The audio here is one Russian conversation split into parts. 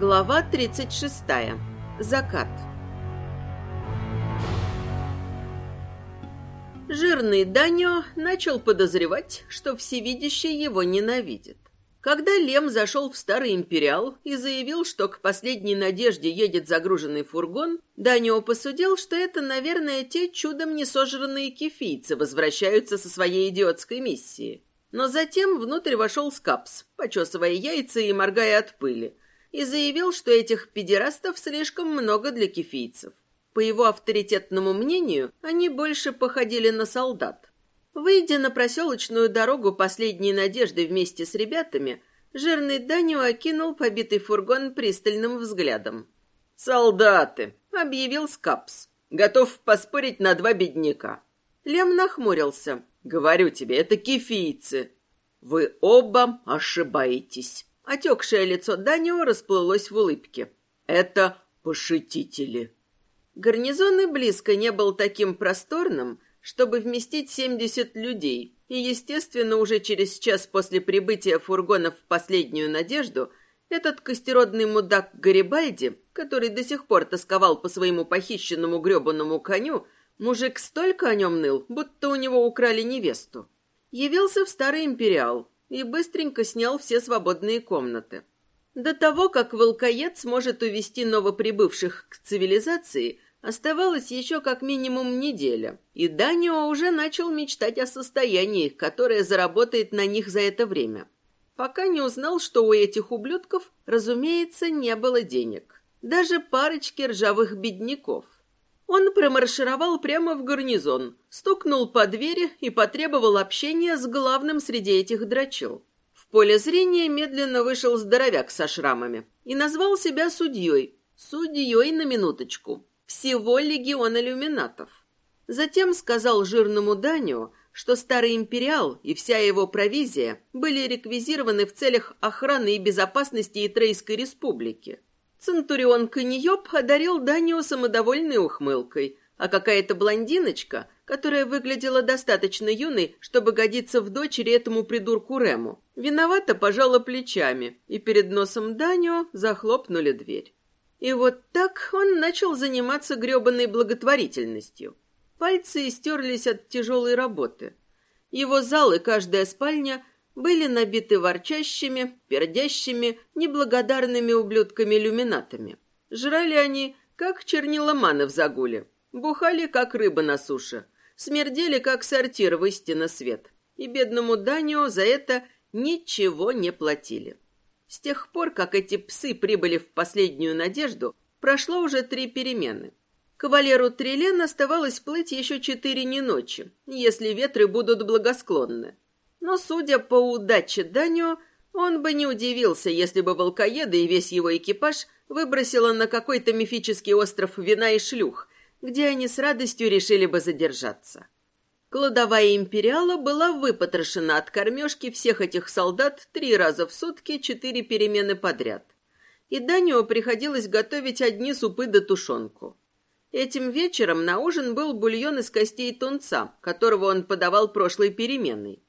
Глава 36. Закат. Жирный Данио начал подозревать, что всевидящий его ненавидит. Когда Лем зашел в Старый Империал и заявил, что к последней надежде едет загруженный фургон, Данио посудил, что это, наверное, те чудом не сожранные кефийцы возвращаются со своей идиотской миссии. Но затем внутрь вошел Скапс, почесывая яйца и моргая от пыли, и заявил, что этих педерастов слишком много для кефийцев. По его авторитетному мнению, они больше походили на солдат. Выйдя на проселочную дорогу последней надежды вместе с ребятами, жирный Данио окинул побитый фургон пристальным взглядом. «Солдаты!» — объявил Скапс. «Готов поспорить на два бедняка». Лем нахмурился. «Говорю тебе, это кефийцы». «Вы оба ошибаетесь». Отекшее лицо Данио расплылось в улыбке. «Это пошитители». Гарнизон и близко не был таким просторным, чтобы вместить 70 людей, и, естественно, уже через час после прибытия фургонов в последнюю надежду этот костеродный мудак Гарибальди, который до сих пор тосковал по своему похищенному гребаному коню, мужик столько о нем ныл, будто у него украли невесту. Явился в Старый Империал и быстренько снял все свободные комнаты. До того, как волкоед сможет увести новоприбывших к цивилизации – Оставалось еще как минимум неделя, и Данио уже начал мечтать о состоянии, которое заработает на них за это время. Пока не узнал, что у этих ублюдков, разумеется, не было денег. Даже парочки ржавых бедняков. Он промаршировал прямо в гарнизон, стукнул по двери и потребовал общения с главным среди этих драчил. В поле зрения медленно вышел здоровяк со шрамами и назвал себя судьей. Судьей на минуточку всего легион иллюминатов. Затем сказал жирному Данио, что старый империал и вся его провизия были реквизированы в целях охраны и безопасности Итрейской республики. Центурион Каньёб одарил Данио самодовольной ухмылкой, а какая-то блондиночка, которая выглядела достаточно юной, чтобы годиться в дочери этому придурку Рему, виновато пожала плечами, и перед носом Данио захлопнули дверь. И вот так он начал заниматься грёбаной благотворительностью. Пальцы истерлись от тяжелой работы. Его зал и каждая спальня были набиты ворчащими, пердящими, неблагодарными ублюдками-люминатами. Жрали они, как черниломаны в загуле. Бухали, как рыба на суше. Смердели, как сортир в истинно свет. И бедному Данио за это ничего не платили. С тех пор, как эти псы прибыли в последнюю надежду, прошло уже три перемены. Кавалеру Трилен оставалось плыть еще четыре не ночи, если ветры будут благосклонны. Но, судя по удаче Данио, он бы не удивился, если бы волкоеды и весь его экипаж выбросило на какой-то мифический остров вина и шлюх, где они с радостью решили бы задержаться. Кладовая империала была выпотрошена от кормежки всех этих солдат три раза в сутки, четыре перемены подряд. И Данио приходилось готовить одни супы да тушенку. Этим вечером на ужин был бульон из костей тунца, которого он подавал прошлой переменной.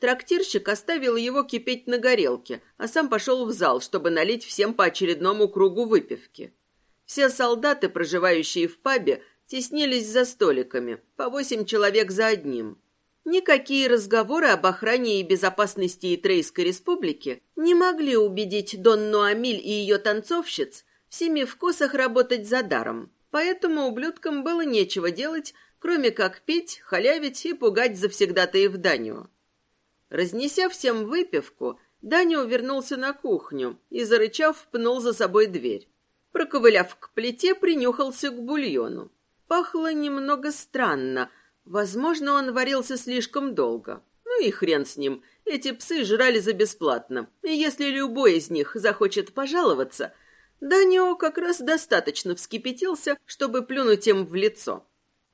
Трактирщик оставил его кипеть на горелке, а сам пошел в зал, чтобы налить всем по очередному кругу выпивки. Все солдаты, проживающие в пабе, теснились за столиками, по восемь человек за одним. Никакие разговоры об охране и безопасности Итрейской республики не могли убедить Донну Амиль и ее танцовщиц в семи вкусах работать за даром. Поэтому ублюдкам было нечего делать, кроме как пить, халявить и пугать завсегдатаев Даню. Разнеся всем выпивку, Даню вернулся на кухню и, зарычав, пнул за собой дверь. Проковыляв к плите, принюхался к бульону. Пахло немного странно. Возможно, он варился слишком долго. Ну и хрен с ним. Эти псы жрали за бесплатно. И если любой из них захочет пожаловаться, Данио как раз достаточно вскипятился, чтобы плюнуть им в лицо.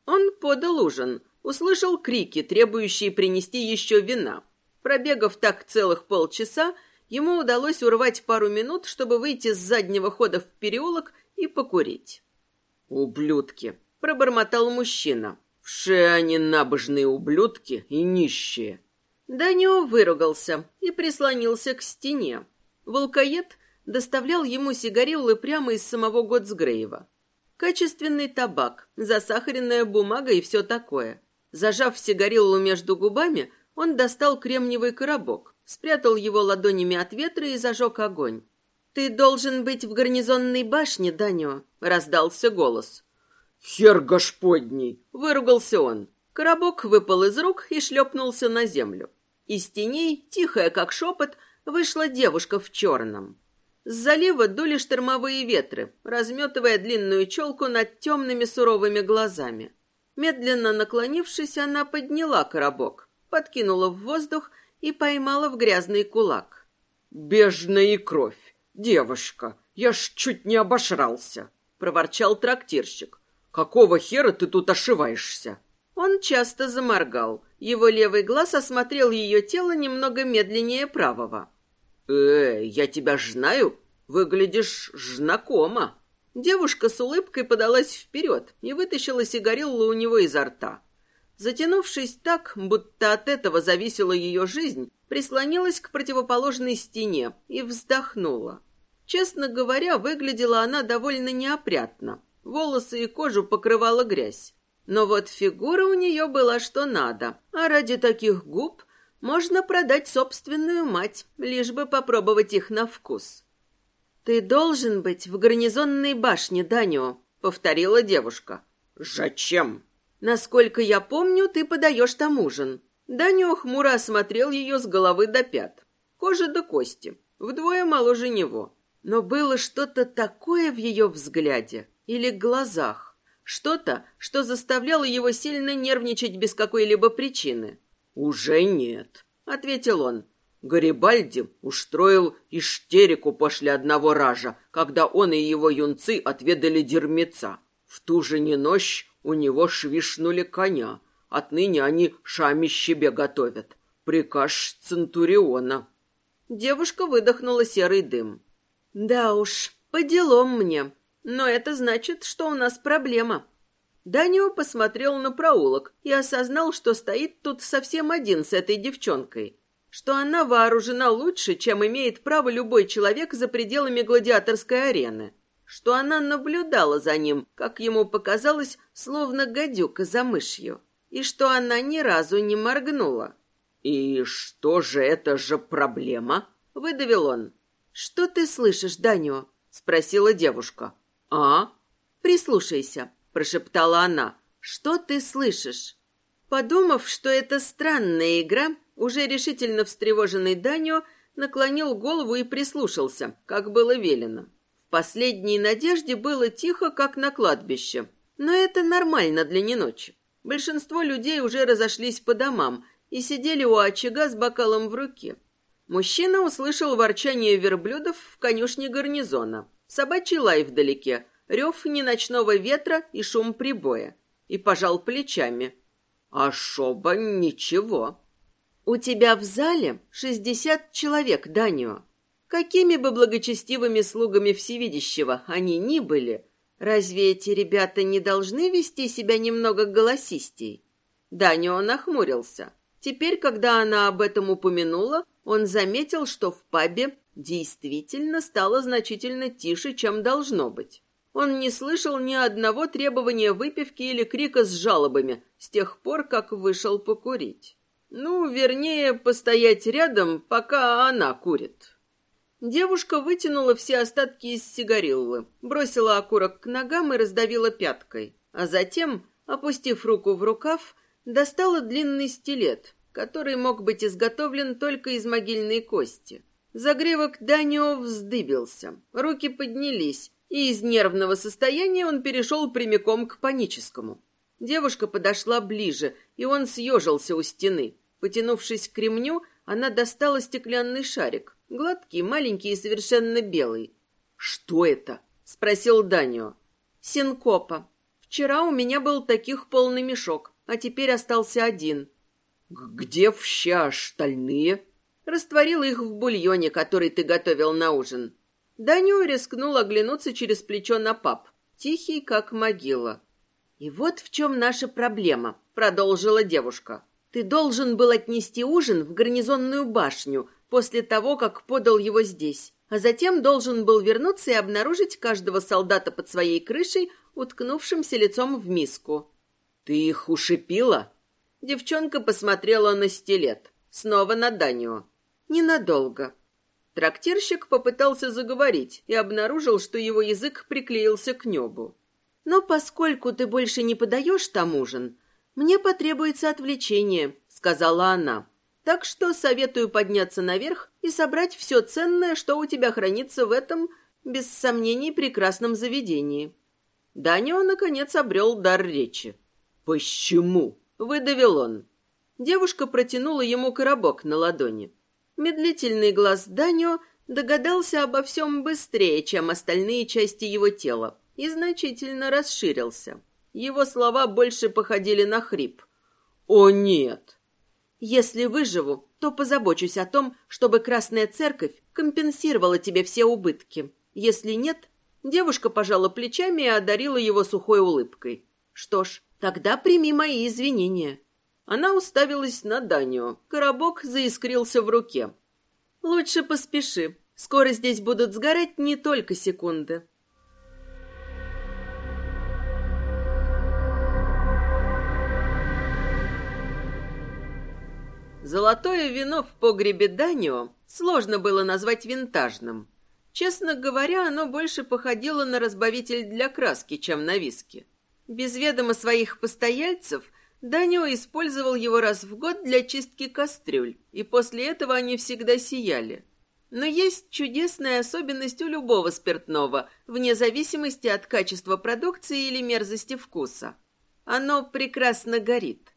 Он подал ужин, услышал крики, требующие принести еще вина. Пробегав так целых полчаса, ему удалось урвать пару минут, чтобы выйти с заднего хода в переулок и покурить. «Ублюдки!» пробормотал мужчина. Все они набожные ублюдки и нищие. Данио выругался и прислонился к стене. Волкоед доставлял ему сигариллы прямо из самого Готсгрейва. Качественный табак, засахаренная бумага и все такое. Зажав сигариллу между губами, он достал кремниевый коробок, спрятал его ладонями от ветра и зажег огонь. «Ты должен быть в гарнизонной башне, Данио», — раздался голос. «Хер господний!» — выругался он. Коробок выпал из рук и шлепнулся на землю. Из теней, тихая как шепот, вышла девушка в черном. С залива дули штормовые ветры, разметывая длинную челку над темными суровыми глазами. Медленно наклонившись, она подняла коробок, подкинула в воздух и поймала в грязный кулак. «Бежная кровь! Девушка, я ж чуть не обошрался!» — проворчал трактирщик. «Какого хера ты тут ошиваешься?» Он часто заморгал. Его левый глаз осмотрел ее тело немного медленнее правого. «Э, я тебя ж знаю. Выглядишь знакомо». Девушка с улыбкой подалась вперед и вытащила сигариллу у него изо рта. Затянувшись так, будто от этого зависела ее жизнь, прислонилась к противоположной стене и вздохнула. Честно говоря, выглядела она довольно неопрятно. Волосы и кожу покрывала грязь. Но вот фигура у нее была что надо, а ради таких губ можно продать собственную мать, лишь бы попробовать их на вкус. «Ты должен быть в гарнизонной башне, Данио», — повторила девушка. «Зачем?» «Насколько я помню, ты подаешь там ужин». Данио хмуро осмотрел ее с головы до пят. Кожа до кости, вдвое моложе него. Но было что-то такое в ее взгляде или глазах. Что-то, что заставляло его сильно нервничать без какой-либо причины. «Уже нет», — ответил он. Гарибальди устроил истерику после одного ража, когда он и его юнцы отведали дермеца. В ту же не ночь у него швишнули коня. Отныне они шами щебе готовят. Приказ Центуриона. Девушка выдохнула серый дым. Да уж, по делам мне. Но это значит, что у нас проблема. Данио посмотрел на проулок и осознал, что стоит тут совсем один с этой девчонкой что она вооружена лучше, чем имеет право любой человек за пределами гладиаторской арены, что она наблюдала за ним, как ему показалось, словно гадюка за мышью, и что она ни разу не моргнула. «И что же это же проблема?» — выдавил он. «Что ты слышишь, Данио?» — спросила девушка. «А?» «Прислушайся», — прошептала она. «Что ты слышишь?» Подумав, что это странная игра, уже решительно встревоженный Данио наклонил голову и прислушался, как было велено. Последней надежде было тихо, как на кладбище. Но это нормально для неночи. Большинство людей уже разошлись по домам и сидели у очага с бокалом в руке. Мужчина услышал ворчание верблюдов в конюшне гарнизона, собачий лай вдалеке, рев неночного ветра и шум прибоя. И пожал плечами. «А шоба ничего». У тебя в зале шестьдесят человек, Данио. Какими бы благочестивыми слугами всевидящего они ни были, разве эти ребята не должны вести себя немного голосистей? Данио нахмурился. Теперь, когда она об этом упомянула, он заметил, что в пабе действительно стало значительно тише, чем должно быть. Он не слышал ни одного требования выпивки или крика с жалобами с тех пор, как вышел покурить. Ну, вернее, постоять рядом, пока она курит. Девушка вытянула все остатки из сигариллы, бросила окурок к ногам и раздавила пяткой, а затем, опустив руку в рукав, достала длинный стилет, который мог быть изготовлен только из могильной кости. Загревок Данио вздыбился, руки поднялись, и из нервного состояния он перешел прямиком к паническому. Девушка подошла ближе, и он съежился у стены. Потянувшись к ремню, она достала стеклянный шарик, гладкий, маленький и совершенно белый. «Что это?» — спросил Данио. «Синкопа. Вчера у меня был таких полный мешок, а теперь остался один». «Где все остальные?» «Растворил их в бульоне, который ты готовил на ужин». Данио рискнул оглянуться через плечо на пап, тихий, как могила. «И вот в чем наша проблема», — продолжила девушка. Ты должен был отнести ужин в гарнизонную башню после того, как подал его здесь. а затем должен был вернуться и обнаружить каждого солдата под своей крышей, уткнувшимся лицом в миску. «Ты их ушипила?» Девчонка посмотрела на стилет. Снова на Данию. Ненадолго. Трактирщик попытался заговорить и обнаружил, что его язык приклеился к небу. «Но поскольку ты больше не подаешь там ужин, мне потребуется отвлечение», — сказала она. «Так что советую подняться наверх и собрать все ценное, что у тебя хранится в этом, без сомнений, прекрасном заведении». Данио, наконец, обрел дар речи. «Почему?» — выдавил он. Девушка протянула ему коробок на ладони. Медлительный глаз Данио догадался обо всем быстрее, чем остальные части его тела, и значительно расширился. Его слова больше походили на хрип. «О, нет!» «Если выживу, то позабочусь о том, чтобы Красная Церковь компенсировала тебе все убытки. Если нет...» Девушка пожала плечами и одарила его сухой улыбкой. «Что ж, тогда прими мои извинения». Она уставилась на Данию. Коробок заискрился в руке. «Лучше поспеши. Скоро здесь будут сгорать не только секунды». Золотое вино в погребе Данио сложно было назвать винтажным. Честно говоря, оно больше походило на разбавитель для краски, чем на виски. Без ведома своих постояльцев Данио использовал его раз в год для чистки кастрюль, и после этого они всегда сияли. Но есть чудесная особенность у любого спиртного, вне зависимости от качества продукции или мерзости вкуса. Оно прекрасно горит.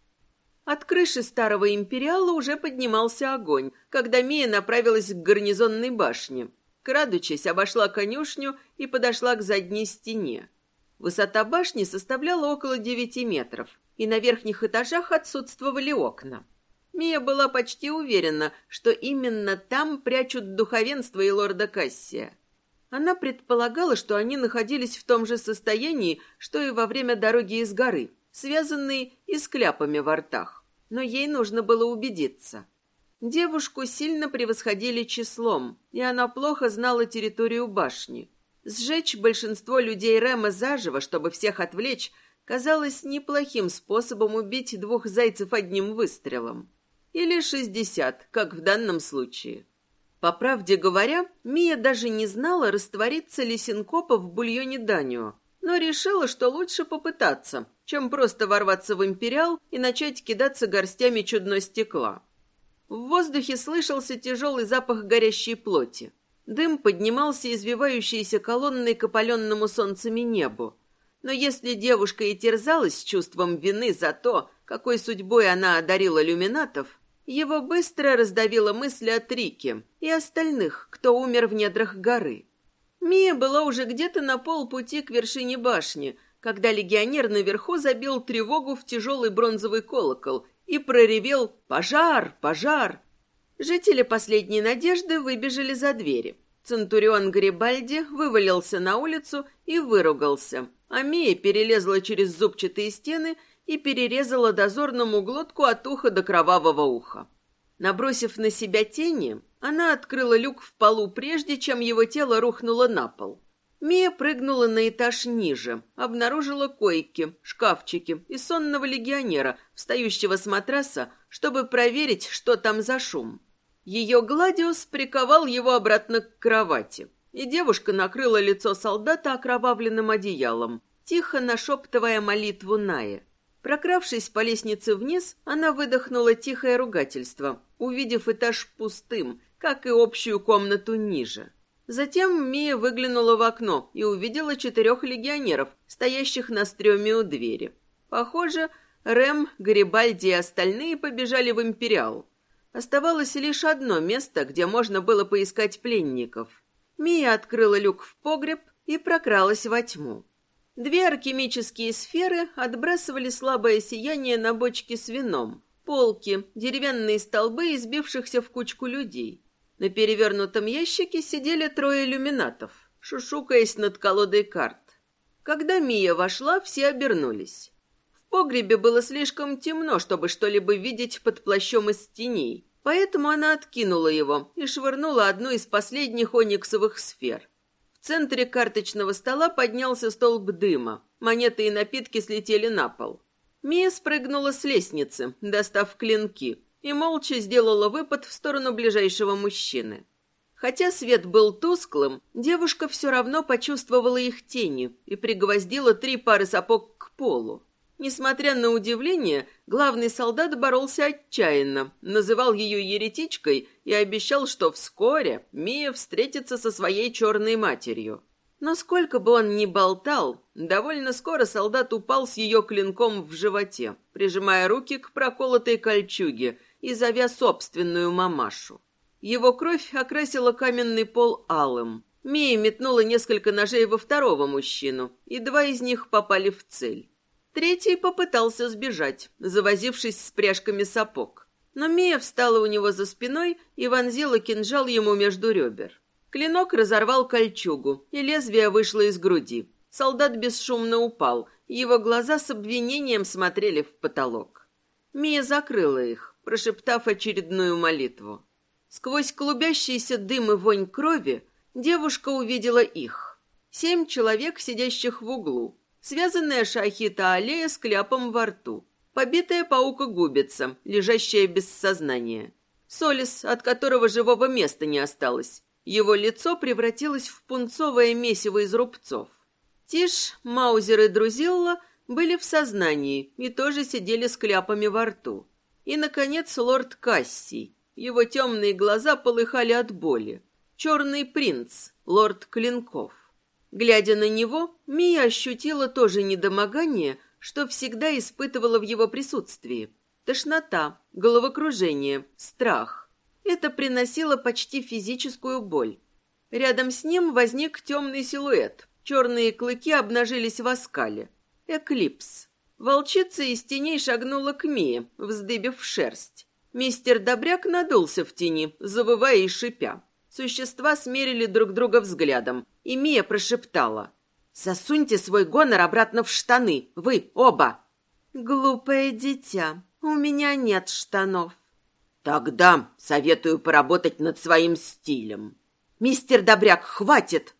От крыши старого империала уже поднимался огонь, когда Мия направилась к гарнизонной башне. Крадучись, обошла конюшню и подошла к задней стене. Высота башни составляла около девяти метров, и на верхних этажах отсутствовали окна. Мия была почти уверена, что именно там прячут духовенство и лорда Кассия. Она предполагала, что они находились в том же состоянии, что и во время дороги из горы, связанные и с кляпами во ртах но ей нужно было убедиться. Девушку сильно превосходили числом, и она плохо знала территорию башни. Сжечь большинство людей Рема заживо, чтобы всех отвлечь, казалось неплохим способом убить двух зайцев одним выстрелом. Или шестьдесят, как в данном случае. По правде говоря, Мия даже не знала, растворится ли синкопа в бульоне Данио, но решила, что лучше попытаться, чем просто ворваться в империал и начать кидаться горстями чудно стекла. В воздухе слышался тяжелый запах горящей плоти. Дым поднимался извивающейся колонной к опаленному солнцами небу. Но если девушка и терзалась чувством вины за то, какой судьбой она одарила люминатов, его быстро раздавила мысль о Трике и остальных, кто умер в недрах горы. Мия была уже где-то на полпути к вершине башни, когда легионер наверху забил тревогу в тяжелый бронзовый колокол и проревел «Пожар! Пожар!». Жители последней надежды выбежали за двери. Центурион Гарибальди вывалился на улицу и выругался, а Мия перелезла через зубчатые стены и перерезала дозорному глотку от уха до кровавого уха. Набросив на себя тени, она открыла люк в полу прежде, чем его тело рухнуло на пол. Мия прыгнула на этаж ниже, обнаружила койки, шкафчики и сонного легионера, встающего с матраса, чтобы проверить, что там за шум. Ее Гладиус приковал его обратно к кровати, и девушка накрыла лицо солдата окровавленным одеялом, тихо нашептывая молитву Нае. Прокравшись по лестнице вниз, она выдохнула тихое ругательство, увидев этаж пустым, как и общую комнату ниже. Затем Мия выглянула в окно и увидела четырех легионеров, стоящих на стреме у двери. Похоже, Рэм, Гарибальди и остальные побежали в Империал. Оставалось лишь одно место, где можно было поискать пленников. Мия открыла люк в погреб и прокралась во тьму. Две алхимические сферы отбрасывали слабое сияние на бочки с вином, полки, деревянные столбы избившихся в кучку людей. На перевернутом ящике сидели трое иллюминатов, шушукаясь над колодой карт. Когда Мия вошла, все обернулись. В погребе было слишком темно, чтобы что-либо видеть под плащом из теней, Поэтому она откинула его и швырнула одну из последних ониксовых сфер. В центре карточного стола поднялся столб дыма. Монеты и напитки слетели на пол. Мия спрыгнула с лестницы, достав клинки, и молча сделала выпад в сторону ближайшего мужчины. Хотя свет был тусклым, девушка все равно почувствовала их тени и пригвоздила три пары сапог к полу. Несмотря на удивление, главный солдат боролся отчаянно, называл ее еретичкой и обещал, что вскоре Мия встретится со своей черной матерью. Но сколько бы он ни болтал, довольно скоро солдат упал с ее клинком в животе, прижимая руки к проколотой кольчуге и зовя собственную мамашу. Его кровь окрасила каменный пол алым. Мия метнула несколько ножей во второго мужчину, и два из них попали в цель. Третий попытался сбежать, завозившись с пряжками сапог. Но Мия встала у него за спиной и вонзила кинжал ему между ребер. Клинок разорвал кольчугу, и лезвие вышло из груди. Солдат бесшумно упал, его глаза с обвинением смотрели в потолок. Мия закрыла их, прошептав очередную молитву. Сквозь клубящийся дым и вонь крови девушка увидела их. Семь человек, сидящих в углу, связанная шахита аллея с кляпом во рту, побитая паука-губица, лежащая без сознания, Солис, от которого живого места не осталось. Его лицо превратилось в пунцовое месиво из рубцов. Тиш, Маузер и Друзилла были в сознании и тоже сидели с кляпами во рту. И, наконец, лорд Кассий. Его темные глаза полыхали от боли. Черный принц, лорд Клинков. Глядя на него, Мия ощутила то же недомогание, что всегда испытывала в его присутствии. Тошнота, головокружение, страх. Это приносило почти физическую боль. Рядом с ним возник темный силуэт. Черные клыки обнажились в оскале. Эклипс. Волчица из теней шагнула к Мии, вздыбив шерсть. Мистер Добряк надулся в тени, завывая и шипя. Существа смерили друг друга взглядом, и Мия прошептала. «Засуньте свой гонор обратно в штаны, вы оба!» «Глупое дитя, у меня нет штанов». «Тогда советую поработать над своим стилем». «Мистер Добряк, хватит!»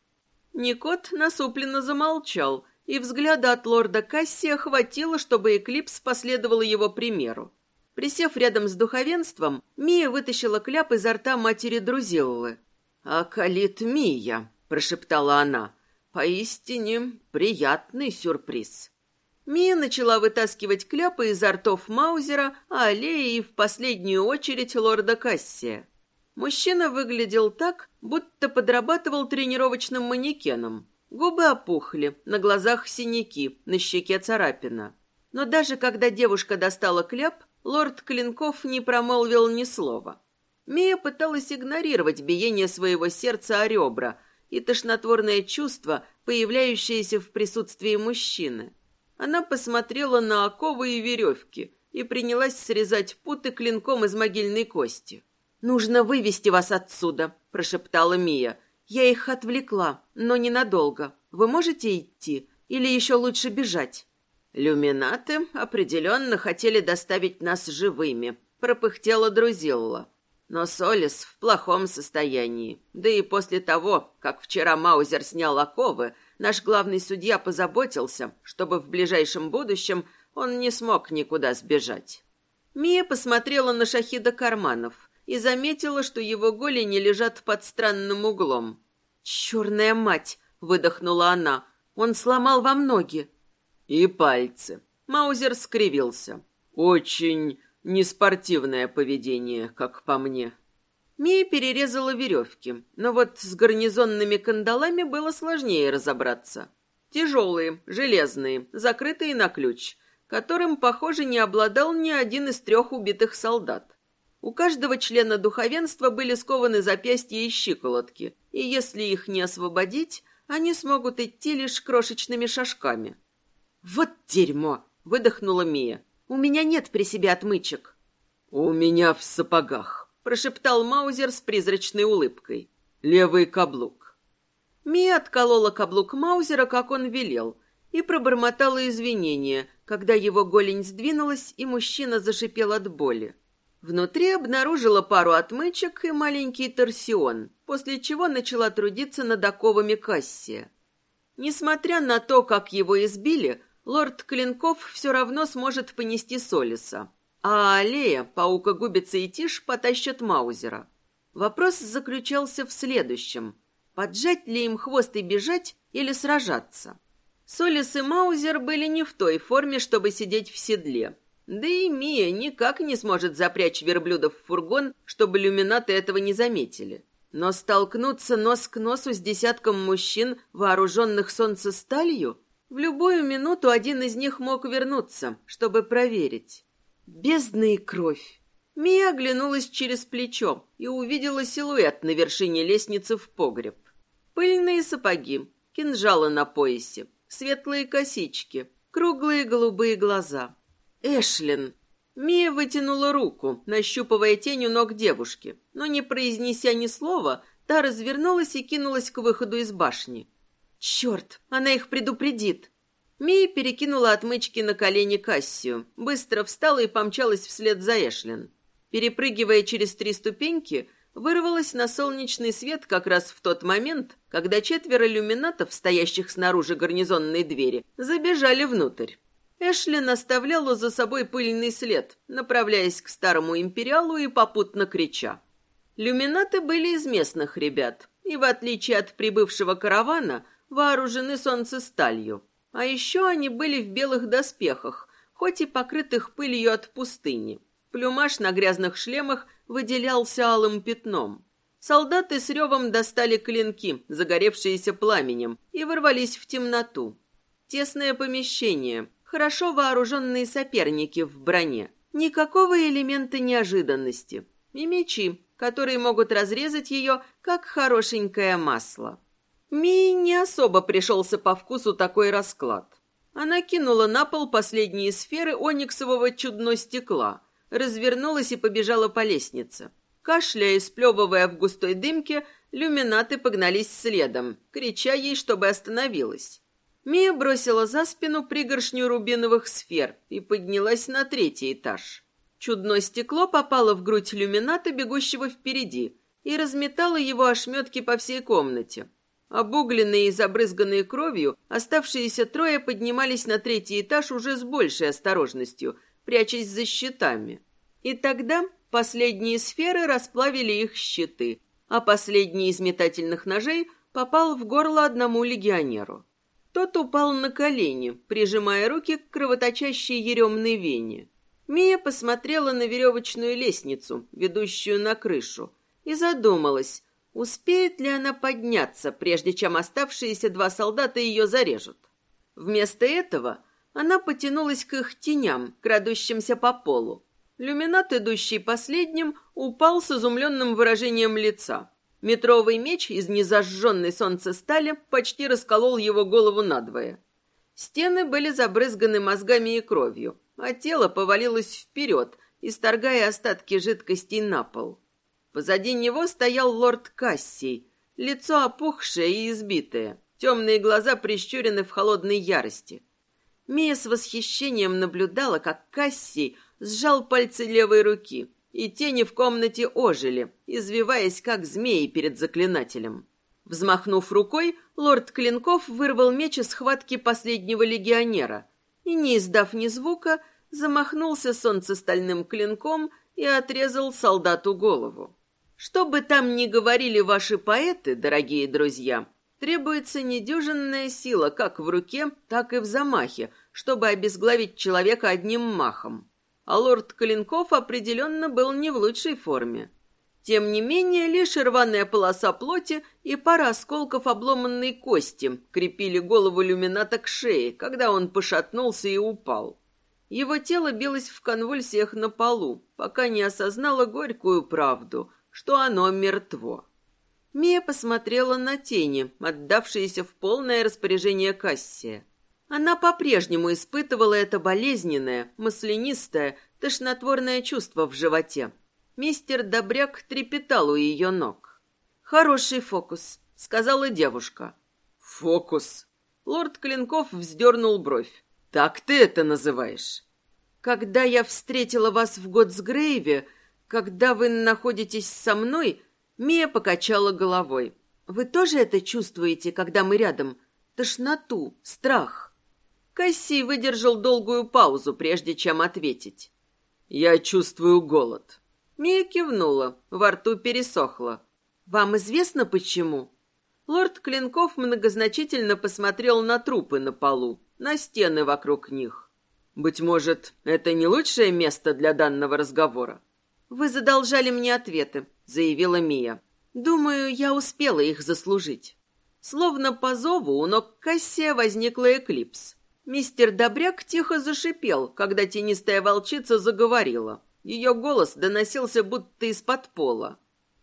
Никот насупленно замолчал, и взгляда от лорда Кассия хватило, чтобы Эклипс последовал его примеру. Присев рядом с духовенством, Мия вытащила кляп изо рта матери Друзиллы. «Акалит Мия», — прошептала она, — «поистине приятный сюрприз». Мия начала вытаскивать кляпы изо ртов Маузера, а Аллея и в последнюю очередь лорда Кассия. Мужчина выглядел так, будто подрабатывал тренировочным манекеном. Губы опухли, на глазах синяки, на щеке царапина. Но даже когда девушка достала кляп, лорд Клинков не промолвил ни слова. Мия пыталась игнорировать биение своего сердца о ребра и тошнотворное чувство, появляющееся в присутствии мужчины. Она посмотрела на оковы и веревки и принялась срезать путы клинком из могильной кости. «Нужно вывести вас отсюда», – прошептала Мия. «Я их отвлекла, но ненадолго. Вы можете идти? Или еще лучше бежать?» «Люминаты определенно хотели доставить нас живыми», – пропыхтела Друзилла. Но Солис в плохом состоянии. Да и после того, как вчера Маузер снял оковы, наш главный судья позаботился, чтобы в ближайшем будущем он не смог никуда сбежать. Мия посмотрела на Шахида Карманов и заметила, что его голени лежат под странным углом. «Черная мать!» — выдохнула она. «Он сломал вам ноги». «И пальцы». Маузер скривился. «Очень Неспортивное поведение, как по мне. Мия перерезала веревки, но вот с гарнизонными кандалами было сложнее разобраться. Тяжелые, железные, закрытые на ключ, которым, похоже, не обладал ни один из трех убитых солдат. У каждого члена духовенства были скованы запястья и щиколотки, и если их не освободить, они смогут идти лишь крошечными шажками. «Вот дерьмо!» — выдохнула Мия. У меня нет при себе отмычек. У меня в сапогах, прошептал Маузер с призрачной улыбкой. Левый каблук. Мия отколола каблук Маузера, как он велел, и пробормотала извинения, когда его голень сдвинулась, и мужчина зашипел от боли. Внутри обнаружила пару отмычек и маленький торсион, после чего начала трудиться над оковами Кассия. Несмотря на то, как его избили, лорд Клинков все равно сможет понести Солиса, а Аллея, Паука-губица и Тиш потащат Маузера. Вопрос заключался в следующем. Поджать ли им хвост и бежать, или сражаться? Солис и Маузер были не в той форме, чтобы сидеть в седле. Да и Мия никак не сможет запрячь верблюдов в фургон, чтобы люминаты этого не заметили. Но столкнуться нос к носу с десятком мужчин, вооруженных солнцесталью, в любую минуту один из них мог вернуться, чтобы проверить. Бездна и кровь. Мия оглянулась через плечо и увидела силуэт на вершине лестницы в погреб. Пыльные сапоги, кинжалы на поясе, светлые косички, круглые голубые глаза. Эшлин. Мия вытянула руку, нащупывая тень у ног девушки, но не произнеся ни слова, та развернулась и кинулась к выходу из башни. Черт, она их предупредит. Мия перекинула отмычки на колени Кассию, быстро встала и помчалась вслед за Эшлин. Перепрыгивая через три ступеньки, вырвалась на солнечный свет как раз в тот момент, когда четверо люминатов, стоящих снаружи гарнизонной двери, забежали внутрь. Эшли наставляла за собой пыльный след, направляясь к старому империалу и попутно крича. Люминаты были из местных ребят, и в отличие от прибывшего каравана, вооружены солнцесталью. А еще они были в белых доспехах, хоть и покрытых пылью от пустыни. Плюмаж на грязных шлемах выделялся алым пятном. Солдаты с ревом достали клинки, загоревшиеся пламенем, и ворвались в темноту. Тесное помещение, хорошо вооруженные соперники в броне. Никакого элемента неожиданности. И мечи, которые могут разрезать ее, как хорошенькое масло. Мии не особо пришелся по вкусу такой расклад. Она кинула на пол последние сферы ониксового чудно стекла, развернулась и побежала по лестнице. Кашляя и сплевывая в густой дымке, люминаты погнались следом, крича ей, чтобы остановилась. Мия бросила за спину пригоршню рубиновых сфер и поднялась на третий этаж. Чудное стекло попало в грудь люмината, бегущего впереди, и разметало его ошметки по всей комнате. Обугленные и забрызганные кровью, оставшиеся трое поднимались на третий этаж уже с большей осторожностью, прячась за щитами. И тогда последние сферы расплавили их щиты, а последний из метательных ножей попал в горло одному легионеру. Тот упал на колени, прижимая руки к кровоточащей еремной вене. Мия посмотрела на веревочную лестницу, ведущую на крышу, и задумалась, успеет ли она подняться, прежде чем оставшиеся два солдата ее зарежут. Вместо этого она потянулась к их теням, крадущимся по полу. Люминат, идущий последним, упал с изумленным выражением лица. Метровый меч из незажженной солнцестали почти расколол его голову надвое. Стены были забрызганы мозгами и кровью, а тело повалилось вперед, исторгая остатки жидкости на пол. Позади него стоял лорд Кассий, лицо опухшее и избитое, темные глаза прищурены в холодной ярости. Мия с восхищением наблюдала, как Кассий сжал пальцы левой руки, и тени в комнате ожили, извиваясь, как змеи перед заклинателем. Взмахнув рукой, лорд Клинков вырвал меч из схватки последнего легионера и, не издав ни звука, замахнулся солнцестальным клинком и отрезал солдату голову. Что бы там ни говорили ваши поэты, дорогие друзья, требуется недюжинная сила как в руке, так и в замахе, чтобы обезглавить человека одним махом а лорд Калинков определенно был не в лучшей форме. Тем не менее, лишь рваная полоса плоти и пара осколков обломанной кости крепили голову люмината к шее, когда он пошатнулся и упал. Его тело билось в конвульсиях на полу, пока не осознало горькую правду, что оно мертво. Мия посмотрела на тени, отдавшиеся в полное распоряжение Кассия. Она по-прежнему испытывала это болезненное, маслянистое, тошнотворное чувство в животе. Мистер Добряк трепетал у ее ног. «Хороший фокус», — сказала девушка. «Фокус?» Лорд Клинков вздернул бровь. «Так ты это называешь?» «Когда я встретила вас в Готсгрейве, Когда вы находитесь со мной, Мия покачала головой. Вы тоже это чувствуете, когда мы рядом? Тошноту, страх. Касси выдержал долгую паузу, прежде чем ответить. Я чувствую голод. Мия кивнула, во рту пересохло. Вам известно почему? Лорд Клинков многозначительно посмотрел на трупы на полу, на стены вокруг них. «Быть может, это не лучшее место для данного разговора?» «Вы задолжали мне ответы», — заявила Мия. «Думаю, я успела их заслужить». Словно по зову у ног Кассия возникла эклипс. Мистер Добряк тихо зашипел, когда тенистая волчица заговорила. Ее голос доносился будто из-под пола.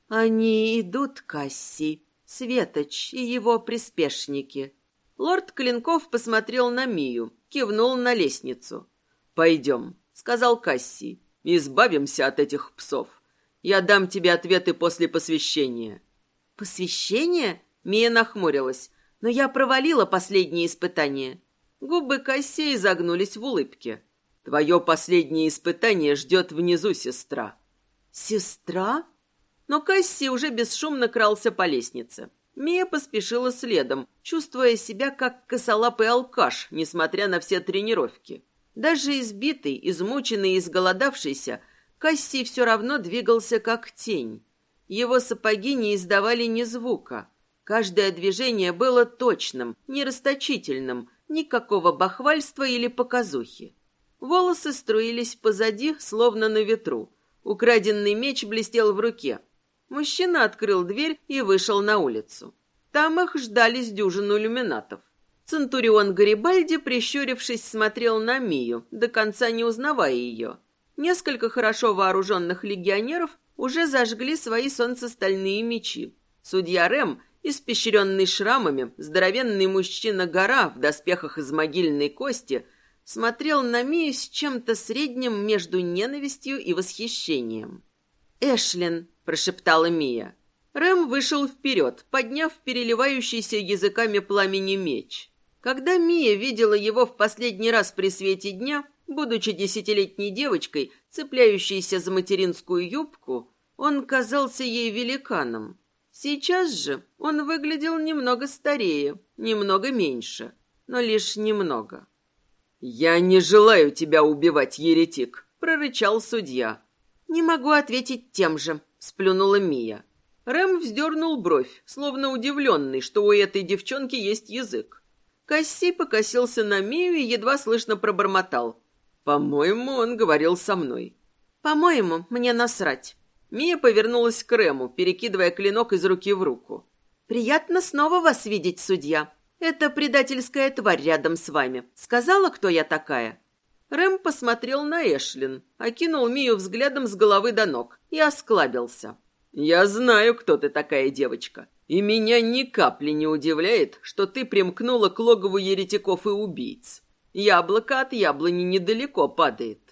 «Они идут, Касси», Светоч и его приспешники. Лорд Клинков посмотрел на Мию, кивнул на лестницу. «Пойдем», — сказал Касси. «Избавимся от этих псов. Я дам тебе ответы после посвящения». «Посвящение?» — Мия нахмурилась. «Но я провалила последнее испытание». Губы Кассии загнулись в улыбке. «Твое последнее испытание ждет внизу, сестра». «Сестра?» Но Касси уже бесшумно крался по лестнице. Мия поспешила следом, чувствуя себя как косолапый алкаш, несмотря на все тренировки. Даже избитый, измученный и изголодавшийся, Касси все равно двигался как тень. Его сапоги не издавали ни звука. Каждое движение было точным, не расточительным, никакого бахвальства или показухи. Волосы струились позади, словно на ветру. Украденный меч блестел в руке. Мужчина открыл дверь и вышел на улицу. Там их ждали с дюжину люминатов. Центурион Гарибальди, прищурившись, смотрел на Мию, до конца не узнавая ее. Несколько хорошо вооруженных легионеров уже зажгли свои солнцестальные мечи. Судья Рэм, испещренный шрамами, здоровенный мужчина-гора в доспехах из могильной кости, смотрел на Мию с чем-то средним между ненавистью и восхищением. «Эшлин», — прошептала Мия. Рэм вышел вперед, подняв переливающийся языками пламени меч. Когда Мия видела его в последний раз при свете дня, будучи десятилетней девочкой, цепляющейся за материнскую юбку, он казался ей великаном. Сейчас же он выглядел немного старее, немного меньше, но лишь немного. «Я не желаю тебя убивать, еретик», — прорычал судья. «Не могу ответить тем же», сплюнула Мия. Рэм вздернул бровь, словно удивленный, что у этой девчонки есть язык. Касси покосился на Мию и едва слышно пробормотал. «По-моему, он говорил со мной». «По-моему, мне насрать». Мия повернулась к Рэму, перекидывая клинок из руки в руку. «Приятно снова вас видеть, судья. Это предательская тварь рядом с вами. Сказала, кто я такая?» Рэм посмотрел на Эшлин, окинул Мию взглядом с головы до ног и осклабился. «Я знаю, кто ты такая девочка, и меня ни капли не удивляет, что ты примкнула к логову еретиков и убийц. Яблоко от яблони недалеко падает».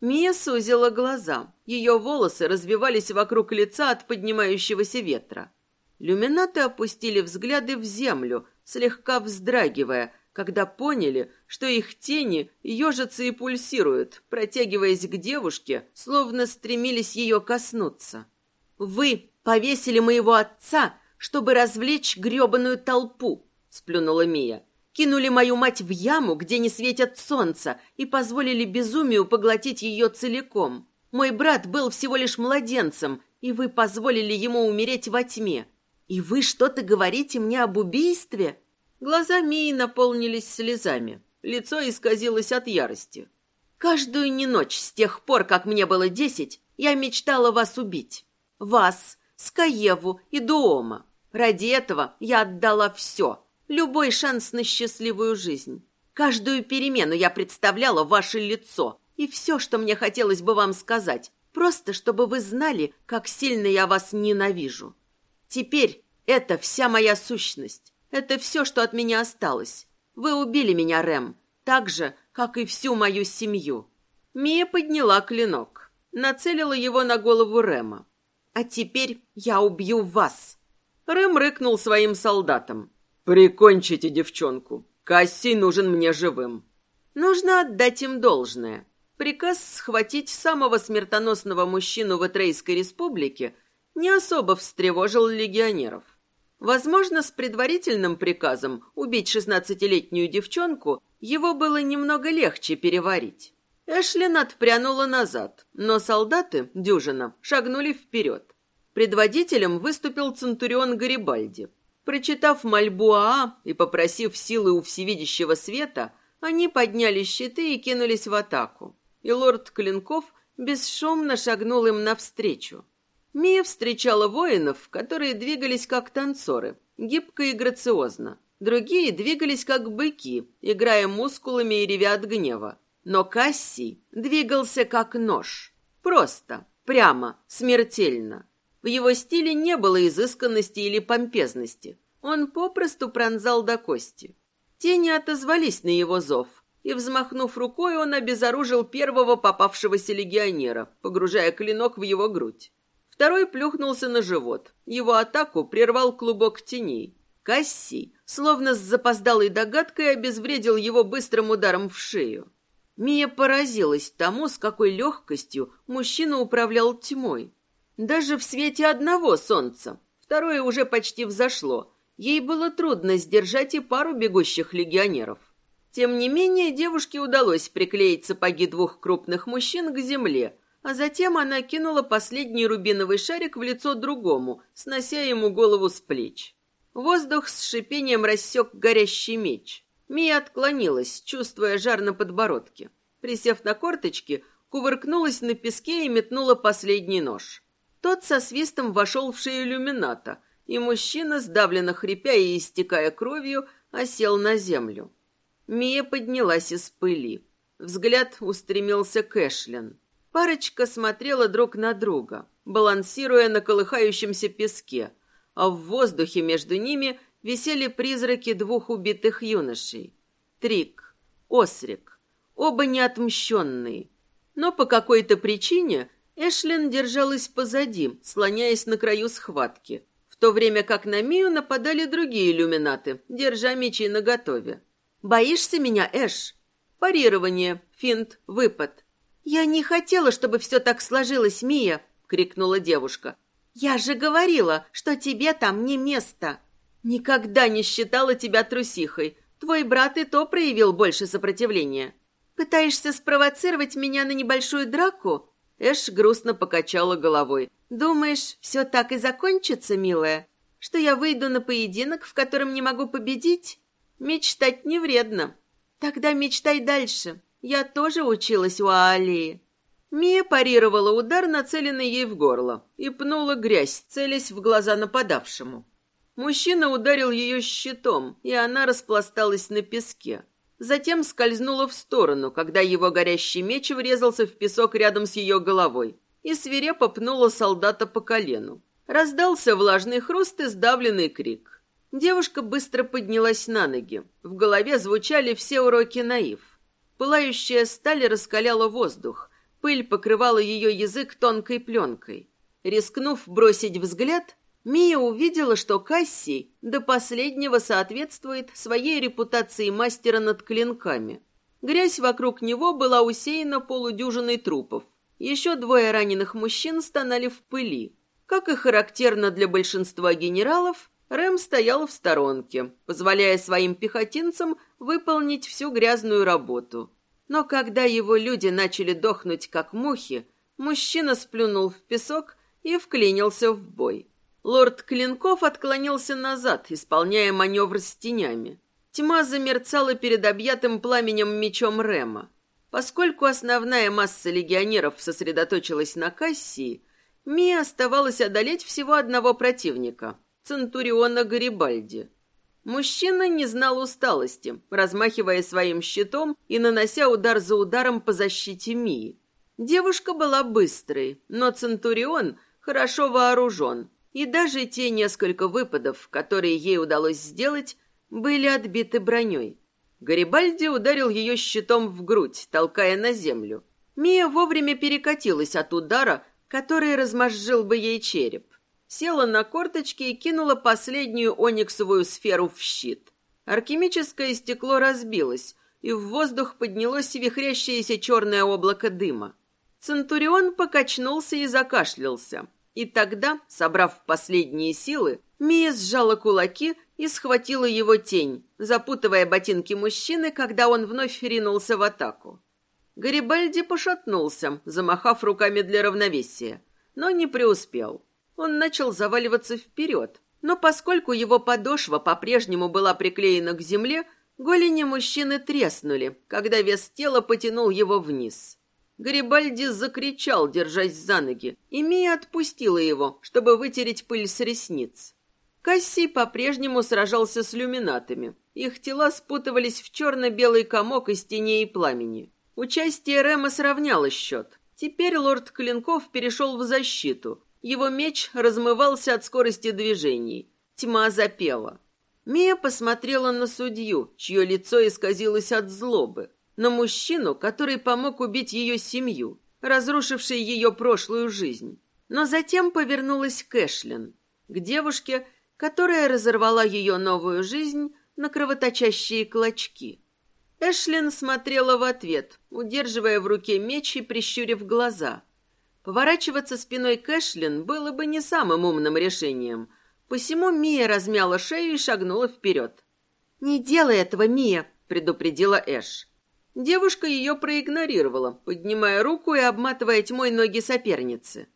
Мия сузила глаза. Ее волосы развивались вокруг лица от поднимающегося ветра. Люминаты опустили взгляды в землю, слегка вздрагивая, когда поняли, что их тени ежатся и пульсируют, протягиваясь к девушке, словно стремились ее коснуться. «Вы повесили моего отца, чтобы развлечь гребаную толпу», — сплюнула Мия. «Кинули мою мать в яму, где не светят солнца, и позволили безумию поглотить ее целиком. Мой брат был всего лишь младенцем, и вы позволили ему умереть во тьме. И вы что-то говорите мне об убийстве?» Глаза Мии наполнились слезами. Лицо исказилось от ярости. «Каждую не ночь с тех пор, как мне было десять, я мечтала вас убить. Вас, Скаеву и Дуома. Ради этого я отдала все, любой шанс на счастливую жизнь. Каждую перемену я представляла ваше лицо, и все, что мне хотелось бы вам сказать, просто чтобы вы знали, как сильно я вас ненавижу. Теперь это вся моя сущность. Это все, что от меня осталось. Вы убили меня, Рэм, так же, как и всю мою семью». Мия подняла клинок, нацелила его на голову Рэма. «А теперь я убью вас!» Рэм рыкнул своим солдатам. «Прикончите девчонку. Касси нужен мне живым». Нужно отдать им должное. приказ схватить самого смертоносного мужчину в Этрейской республике не особо встревожил легионеров. Возможно, с предварительным приказом убить шестнадцатилетнюю девчонку его было немного легче переварить. Эшлин отпрянула назад, но солдаты, дюжина, шагнули вперед. Предводителем выступил Центурион Гарибальди. Прочитав мольбу Аа и попросив силы у всевидящего света, они подняли щиты и кинулись в атаку. И лорд Клинков бесшумно шагнул им навстречу. Мия встречала воинов, которые двигались как танцоры, гибко и грациозно. Другие двигались как быки, играя мускулами и ревя от гнева. Но Кассий двигался как нож. Просто, прямо, смертельно. В его стиле не было изысканности или помпезности. Он попросту пронзал до кости. Тени отозвались на его зов, и, взмахнув рукой, он обезоружил первого попавшегося легионера, погружая клинок в его грудь. Второй плюхнулся на живот. Его атаку прервал клубок теней. Кассий, словно с запоздалой догадкой, обезвредил его быстрым ударом в шею. Мия поразилась тому, с какой легкостью мужчина управлял тьмой. Даже в свете одного солнца, второе уже почти взошло, ей было трудно сдержать и пару бегущих легионеров. Тем не менее, девушке удалось приклеить сапоги двух крупных мужчин к земле, а затем она кинула последний рубиновый шарик в лицо другому, снося ему голову с плеч. Воздух с шипением рассек горящий меч. Мия отклонилась, чувствуя жар на подбородке. Присев на корточки, кувыркнулась на песке и метнула последний нож. Тот со свистом вошел в шею люмината, и мужчина, сдавленно хрипя и истекая кровью, осел на землю. Мия поднялась из пыли. Взгляд устремился к Эшлин. Парочка смотрела друг на друга, балансируя на колыхающемся песке, а в воздухе между ними висели призраки двух убитых юношей. Трик, Осрик, оба неотмщенные. Но по какой-то причине Эшлин держалась позади, слоняясь на краю схватки, в то время как на Мию нападали другие иллюминаты, держа мечи наготове. «Боишься меня, Эш?» Парирование, финт, выпад. «Я не хотела, чтобы все так сложилось, Мия!» — крикнула девушка. «Я же говорила, что тебе там не место!» «Никогда не считала тебя трусихой. Твой брат и то проявил больше сопротивления. Пытаешься спровоцировать меня на небольшую драку?» Эш грустно покачала головой. «Думаешь, все так и закончится, милая? Что я выйду на поединок, в котором не могу победить? Мечтать не вредно. Тогда мечтай дальше. Я тоже училась у Аалии». Мия парировала удар, нацеленный ей в горло, и пнула грязь, целясь в глаза нападавшему. Мужчина ударил ее щитом, и она распласталась на песке. Затем скользнула в сторону, когда его горящий меч врезался в песок рядом с ее головой, и свирепо пнула солдата по колену. Раздался влажный хруст и сдавленный крик. Девушка быстро поднялась на ноги. В голове звучали все уроки наив. Пылающая сталь раскаляла воздух. Пыль покрывала ее язык тонкой пленкой. Рискнув бросить взгляд, Мия увидела, что Кассий до последнего соответствует своей репутации мастера над клинками. Грязь вокруг него была усеяна полудюжиной трупов. Еще двое раненых мужчин стонали в пыли. Как и характерно для большинства генералов, Рэм стоял в сторонке, позволяя своим пехотинцам выполнить всю грязную работу. Но когда его люди начали дохнуть, как мухи, мужчина сплюнул в песок и вклинился в бой. Лорд Клинков отклонился назад, исполняя маневр с тенями. Тьма замерцала перед объятым пламенем мечом Рема. Поскольку основная масса легионеров сосредоточилась на Кассии, Мия оставалось одолеть всего одного противника — Центуриона Гарибальди. Мужчина не знал усталости, размахивая своим щитом и нанося удар за ударом по защите Мии. Девушка была быстрой, но Центурион хорошо вооружен, и даже те несколько выпадов, которые ей удалось сделать, были отбиты броней. Гарибальди ударил ее щитом в грудь, толкая на землю. Мия вовремя перекатилась от удара, который размозжил бы ей череп села на корточки и кинула последнюю ониксовую сферу в щит. Алхимическое стекло разбилось, и в воздух поднялось вихрящееся черное облако дыма. Центурион покачнулся и закашлялся. И тогда, собрав последние силы, Мия сжала кулаки и схватила его тень, запутывая ботинки мужчины, когда он вновь ринулся в атаку. Гарибальди пошатнулся, замахав руками для равновесия, но не преуспел. Он начал заваливаться вперед, но поскольку его подошва по-прежнему была приклеена к земле, голени мужчины треснули, когда вес тела потянул его вниз. Гарибальди закричал, держась за ноги, и Мия отпустила его, чтобы вытереть пыль с ресниц. Кассий по-прежнему сражался с люминатами. Их тела спутывались в черно-белый комок из теней и пламени. Участие Рема сравняло счет. Теперь лорд Клинков перешел в защиту. Его меч размывался от скорости движений. Тьма запела. Мия посмотрела на судью, чье лицо исказилось от злобы на мужчину, который помог убить ее семью, разрушивший ее прошлую жизнь. Но затем повернулась к Эшлин, к девушке, которая разорвала ее новую жизнь на кровоточащие клочки. Эшлин смотрела в ответ, удерживая в руке меч и прищурив глаза. Поворачиваться спиной к Эшлин было бы не самым умным решением, посему Мия размяла шею и шагнула вперед. «Не делай этого, Мия!» — предупредила Эш. Девушка ее проигнорировала, поднимая руку и обматывая тьмой ноги соперницы.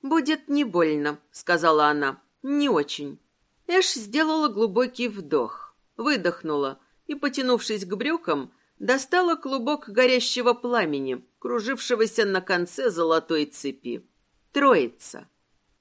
«Будет не больно», — сказала она. «Не очень». Эш сделала глубокий вдох, выдохнула и, потянувшись к брюкам, достала клубок горящего пламени, кружившегося на конце золотой цепи. Троица.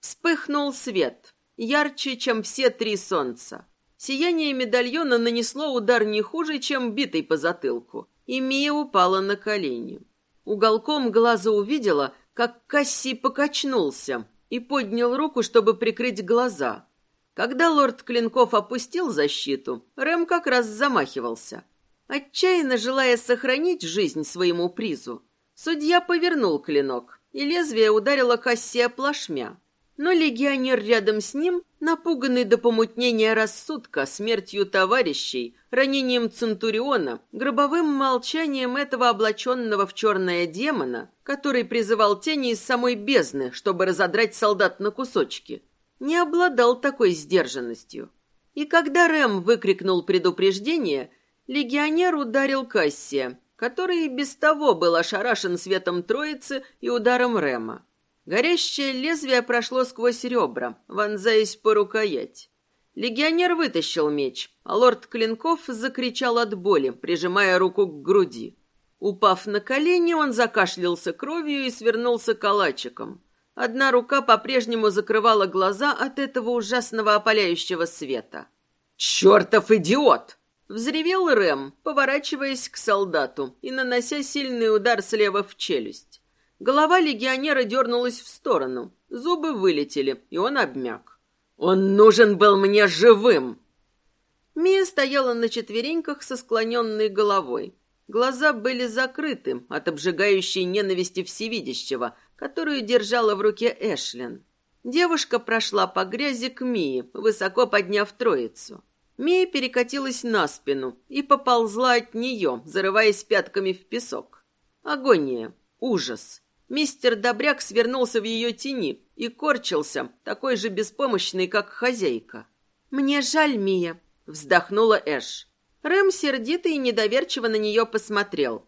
Вспыхнул свет, ярче, чем все три солнца. Сияние медальона нанесло удар не хуже, чем битый по затылку, и Мия упала на колени. Уголком глаза увидела, как Касси покачнулся и поднял руку, чтобы прикрыть глаза. Когда лорд Клинков опустил защиту, Рэм как раз замахивался. Отчаянно желая сохранить жизнь своему призу, судья повернул клинок, и лезвие ударило Кассия плашмя. Но легионер рядом с ним, напуганный до помутнения рассудка смертью товарищей, ранением Центуриона, гробовым молчанием этого облаченного в черное демона, который призывал тени из самой бездны, чтобы разодрать солдат на кусочки, не обладал такой сдержанностью. И когда Рэм выкрикнул предупреждение, легионер ударил Кассия, который и без того был ошарашен светом Троицы и ударом Рэма. Горящее лезвие прошло сквозь ребра, вонзаясь по рукоять. Легионер вытащил меч, а лорд Клинков закричал от боли, прижимая руку к груди. Упав на колени, он закашлялся кровью и свернулся калачиком. Одна рука по-прежнему закрывала глаза от этого ужасного опаляющего света. «Чертов идиот!» — взревел Рэм, поворачиваясь к солдату и нанося сильный удар слева в челюсть. Голова легионера дернулась в сторону. Зубы вылетели, и он обмяк. «Он нужен был мне живым!» Мия стояла на четвереньках со склоненной головой. Глаза были закрыты от обжигающей ненависти всевидящего, которую держала в руке Эшлин. Девушка прошла по грязи к Мии, высоко подняв троицу. Мия перекатилась на спину и поползла от нее, зарываясь пятками в песок. Агония, ужас, Мистер Добряк свернулся в ее тени и корчился, такой же беспомощный, как хозяйка. «Мне жаль, Мия», — вздохнула Эш. Рэм сердито и недоверчиво на нее посмотрел.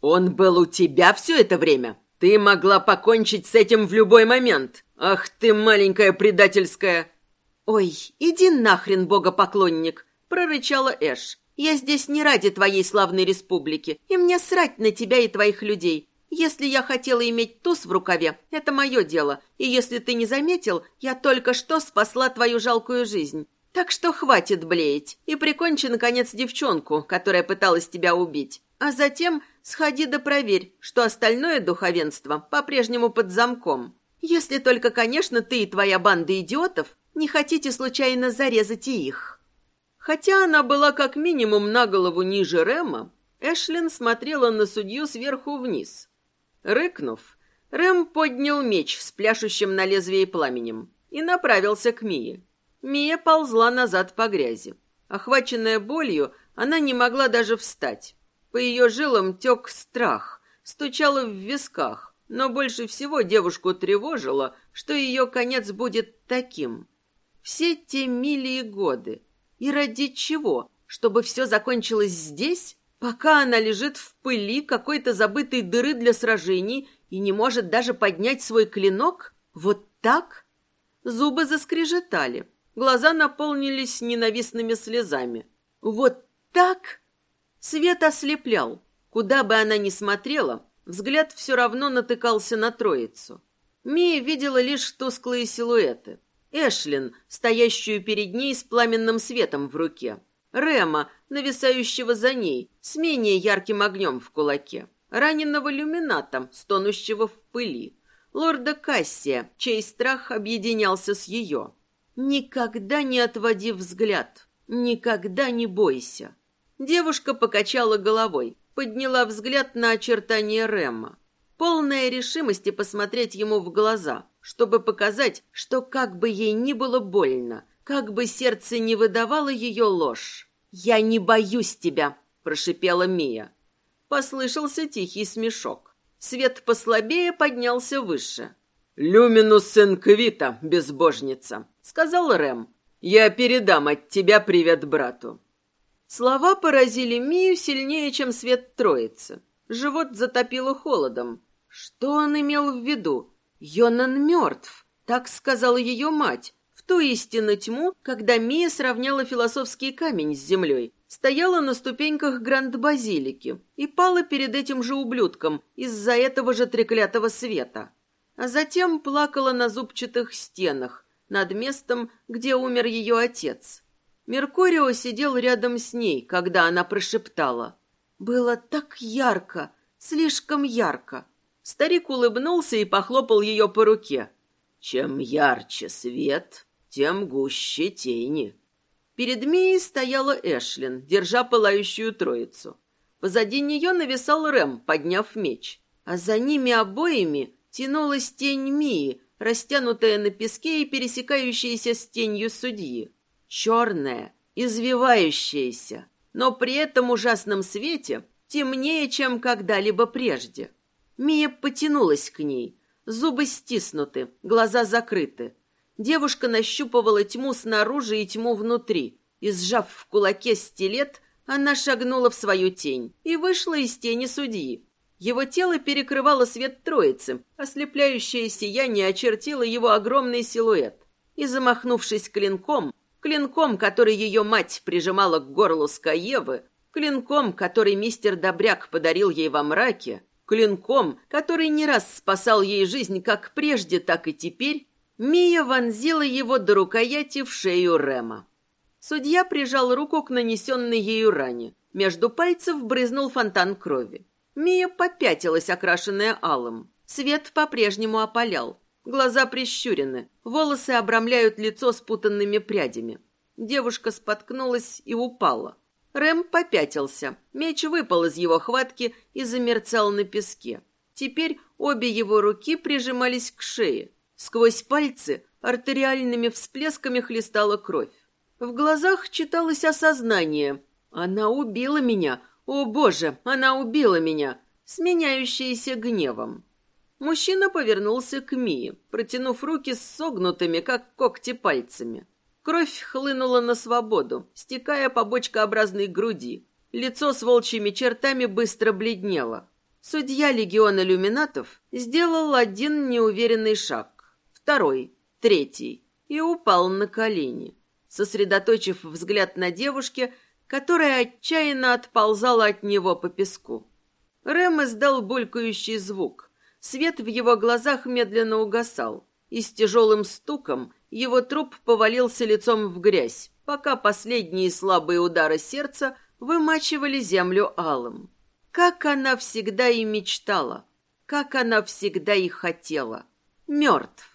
«Он был у тебя все это время? Ты могла покончить с этим в любой момент. Ах ты, маленькая предательская...» «Ой, иди нахрен, богопоклонник!» — прорычала Эш. «Я здесь не ради твоей славной республики, и мне срать на тебя и твоих людей. Если я хотела иметь туз в рукаве, это мое дело, и если ты не заметил, я только что спасла твою жалкую жизнь. Так что хватит блеять и прикончи, наконец, девчонку, которая пыталась тебя убить. А затем сходи да проверь, что остальное духовенство по-прежнему под замком. Если только, конечно, ты и твоя банда идиотов не хотите случайно зарезать и их». Хотя она была как минимум на голову ниже Рема, Эшлин смотрела на судью сверху вниз, Рыкнув, Рэм поднял меч с пляшущим на лезвии пламенем и направился к Мие. Мия ползла назад по грязи. Охваченная болью, она не могла даже встать. По ее жилам тек страх, стучало в висках, но больше всего девушку тревожило, что ее конец будет таким. Все те мили годы. И ради чего? Чтобы все закончилось здесь? Пока она лежит в пыли какой-то забытой дыры для сражений и не может даже поднять свой клинок? Вот так? Зубы заскрежетали. Глаза наполнились ненавистными слезами. Вот так? Свет ослеплял. Куда бы она ни смотрела, взгляд все равно натыкался на троицу. Мия видела лишь тусклые силуэты. Эшлин, стоящую перед ней с пламенным светом в руке. Рема, нависающего за ней, с менее ярким огнем в кулаке. Раненого люмината, стонущего в пыли. Лорда Кассия, чей страх объединялся с ее. Никогда не отводи взгляд, никогда не бойся. Девушка покачала головой, подняла взгляд на очертания Рема. Полная решимости посмотреть ему в глаза, чтобы показать, что как бы ей ни было больно, как бы сердце не выдавало ее ложь. «Я не боюсь тебя», – прошипела Мия. Послышался тихий смешок. Свет послабее поднялся выше. «Люминус инквита, безбожница», — сказал Рэм. «Я передам от тебя привет брату». Слова поразили Мию сильнее, чем свет троицы. Живот затопило холодом. Что он имел в виду? Йонан мертв, так сказала ее мать. В ту истину тьму, когда Мия сравняла философский камень с землей, стояла на ступеньках Гранд-Базилики и пала перед этим же ублюдком из-за этого же треклятого света а затем плакала на зубчатых стенах, над местом, где умер ее отец. Меркурио сидел рядом с ней, когда она прошептала. «Было так ярко, слишком ярко». Старик улыбнулся и похлопал ее по руке. «Чем ярче свет, тем гуще тени». Перед Мией стояла Эшлин, держа пылающую троицу. Позади нее нависал Рэм, подняв меч. А за ними обоими тянулась тень Мии, растянутая на песке и пересекающаяся с тенью судьи. Черная, извивающаяся, но при этом ужасном свете темнее, чем когда-либо прежде. Мия потянулась к ней. Зубы стиснуты, глаза закрыты. Девушка нащупывала тьму снаружи и тьму внутри, и, сжав в кулаке стилет, она шагнула в свою тень и вышла из тени судьи. Его тело перекрывало свет троицы, ослепляющее сияние очертило его огромный силуэт. И, замахнувшись клинком, клинком, который ее мать прижимала к горлу Скаевы, клинком, который мистер Добряк подарил ей во мраке, клинком, который не раз спасал ей жизнь как прежде, так и теперь, Мия вонзила его до рукояти в шею Рема. Судья прижал руку к нанесенной ею ране. Между пальцев брызнул фонтан крови. Мия попятилась, окрашенная алым. Свет по-прежнему опалял. Глаза прищурены, волосы обрамляют лицо спутанными прядями. Девушка споткнулась и упала. Рэм попятился. Меч выпал из его хватки и замерцал на песке. Теперь обе его руки прижимались к шее. Сквозь пальцы артериальными всплесками хлестала кровь. В глазах читалось осознание. Она убила меня, «О, Боже, она убила меня!» сменяющееся гневом. Мужчина повернулся к Мии, протянув руки с согнутыми, как когти, пальцами. Кровь хлынула на свободу, стекая по бочкообразной груди. Лицо с волчьими чертами быстро бледнело. Судья легиона люминатов сделал один неуверенный шаг, второй, третий, и упал на колени. Сосредоточив взгляд на девушке, которая отчаянно отползала от него по песку. Рэм издал булькающий звук. Свет в его глазах медленно угасал, и с тяжелым стуком его труп повалился лицом в грязь, пока последние слабые удары сердца вымачивали землю алым. Как она всегда и мечтала, как она всегда и хотела. Мертв.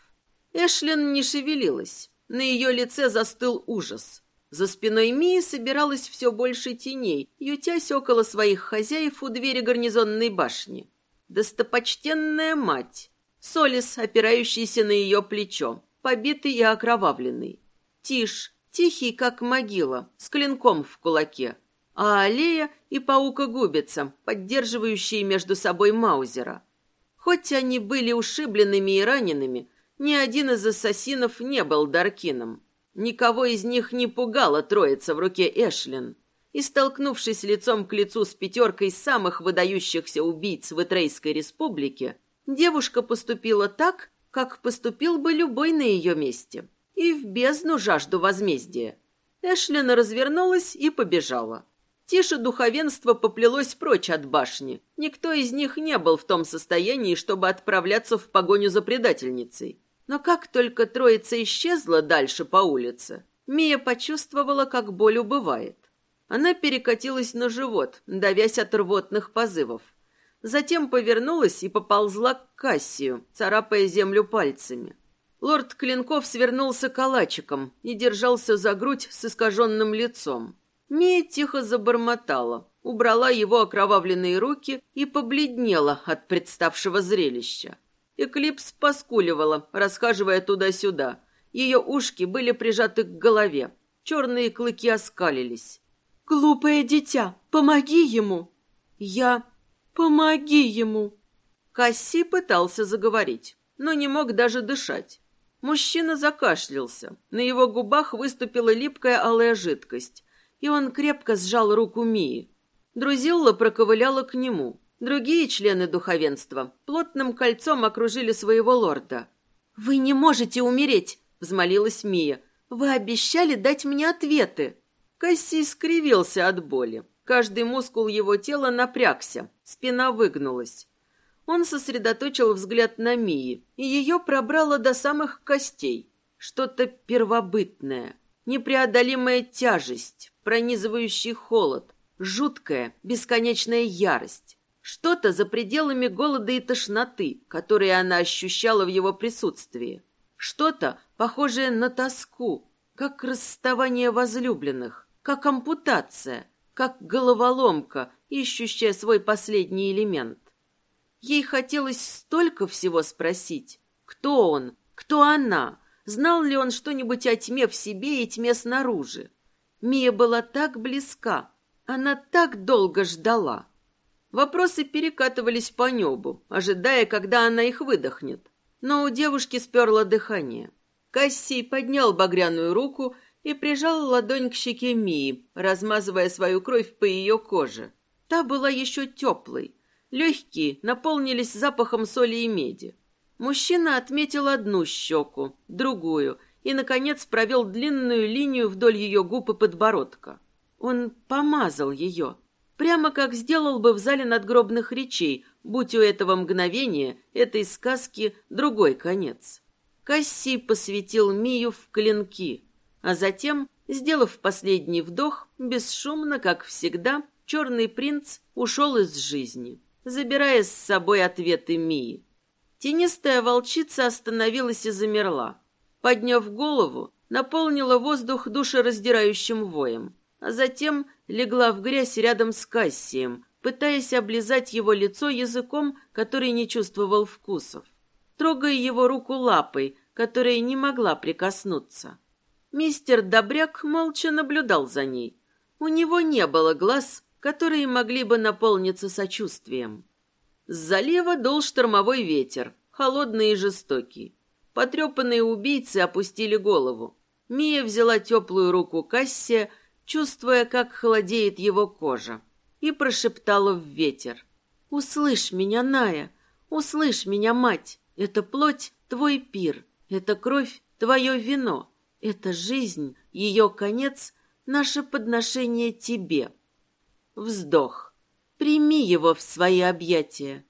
Эшлин не шевелилась. На ее лице застыл ужас. За спиной Мии собиралось все больше теней, ютясь около своих хозяев у двери гарнизонной башни. Достопочтенная мать. Солис, опирающийся на ее плечо, побитый и окровавленный. Тиш, тихий, как могила, с клинком в кулаке. а Аллея и паука-губица, поддерживающие между собой Маузера. Хоть они были ушибленными и ранеными, ни один из ассасинов не был Даркином. Никого из них не пугала троица в руке Эшлин. И, столкнувшись лицом к лицу с пятеркой самых выдающихся убийц в Итрейской республике, девушка поступила так, как поступил бы любой на ее месте, и в бездну жажду возмездия. Эшлин развернулась и побежала. Тише духовенство поплелось прочь от башни. Никто из них не был в том состоянии, чтобы отправляться в погоню за предательницей. Но как только троица исчезла дальше по улице, Мия почувствовала, как боль убывает. Она перекатилась на живот, давясь от рвотных позывов. Затем повернулась и поползла к Кассию, царапая землю пальцами. Лорд Клинков свернулся калачиком и держался за грудь с искаженным лицом. Мия тихо забормотала, убрала его окровавленные руки и побледнела от представшего зрелища. Эклипс поскуливала, расхаживая туда-сюда. Ее ушки были прижаты к голове. Черные клыки оскалились. «Глупое дитя, помоги ему!» «Я... помоги ему!» Касси пытался заговорить, но не мог даже дышать. Мужчина закашлялся. На его губах выступила липкая алая жидкость, и он крепко сжал руку Мии. Друзилла проковыляла к нему. Другие члены духовенства плотным кольцом окружили своего лорда. «Вы не можете умереть!» — взмолилась Мия. «Вы обещали дать мне ответы!» Кассий скривился от боли. Каждый мускул его тела напрягся, спина выгнулась. Он сосредоточил взгляд на Мии, и ее пробрало до самых костей. Что-то первобытное, непреодолимая тяжесть, пронизывающий холод, жуткая, бесконечная ярость. Что-то за пределами голода и тошноты, которые она ощущала в его присутствии. Что-то, похожее на тоску, как расставание возлюбленных, как ампутация, как головоломка, ищущая свой последний элемент. Ей хотелось столько всего спросить. Кто он? Кто она? Знал ли он что-нибудь о тьме в себе и тьме снаружи? Мия была так близка. Она так долго ждала. Вопросы перекатывались по небу, ожидая, когда она их выдохнет. Но у девушки сперло дыхание. Кассий поднял багряную руку и прижал ладонь к щеке Мии, размазывая свою кровь по ее коже. Та была еще теплой. Легкие наполнились запахом соли и меди. Мужчина отметил одну щеку, другую и, наконец, провел длинную линию вдоль ее губ и подбородка. Он помазал ее, Прямо как сделал бы в зале надгробных речей, будь у этого мгновения, этой сказки, другой конец. Касси посвятил Мию в клинки, а затем, сделав последний вдох, бесшумно, как всегда, черный принц ушел из жизни, забирая с собой ответы Мии. Тенистая волчица остановилась и замерла. Подняв голову, наполнила воздух душераздирающим воем а затем легла в грязь рядом с Кассием, пытаясь облизать его лицо языком, который не чувствовал вкусов, трогая его руку лапой, которая не могла прикоснуться. Мистер Добряк молча наблюдал за ней. У него не было глаз, которые могли бы наполниться сочувствием. С залива дул штормовой ветер, холодный и жестокий. Потрепанные убийцы опустили голову. Мия взяла теплую руку Кассия чувствуя, как холодеет его кожа, и прошептала в ветер. «Услышь меня, Ная! Услышь меня, мать! Это плоть — твой пир, это кровь — твое вино, это жизнь, ее конец — наше подношение тебе». Вздох. Прими его в свои объятия.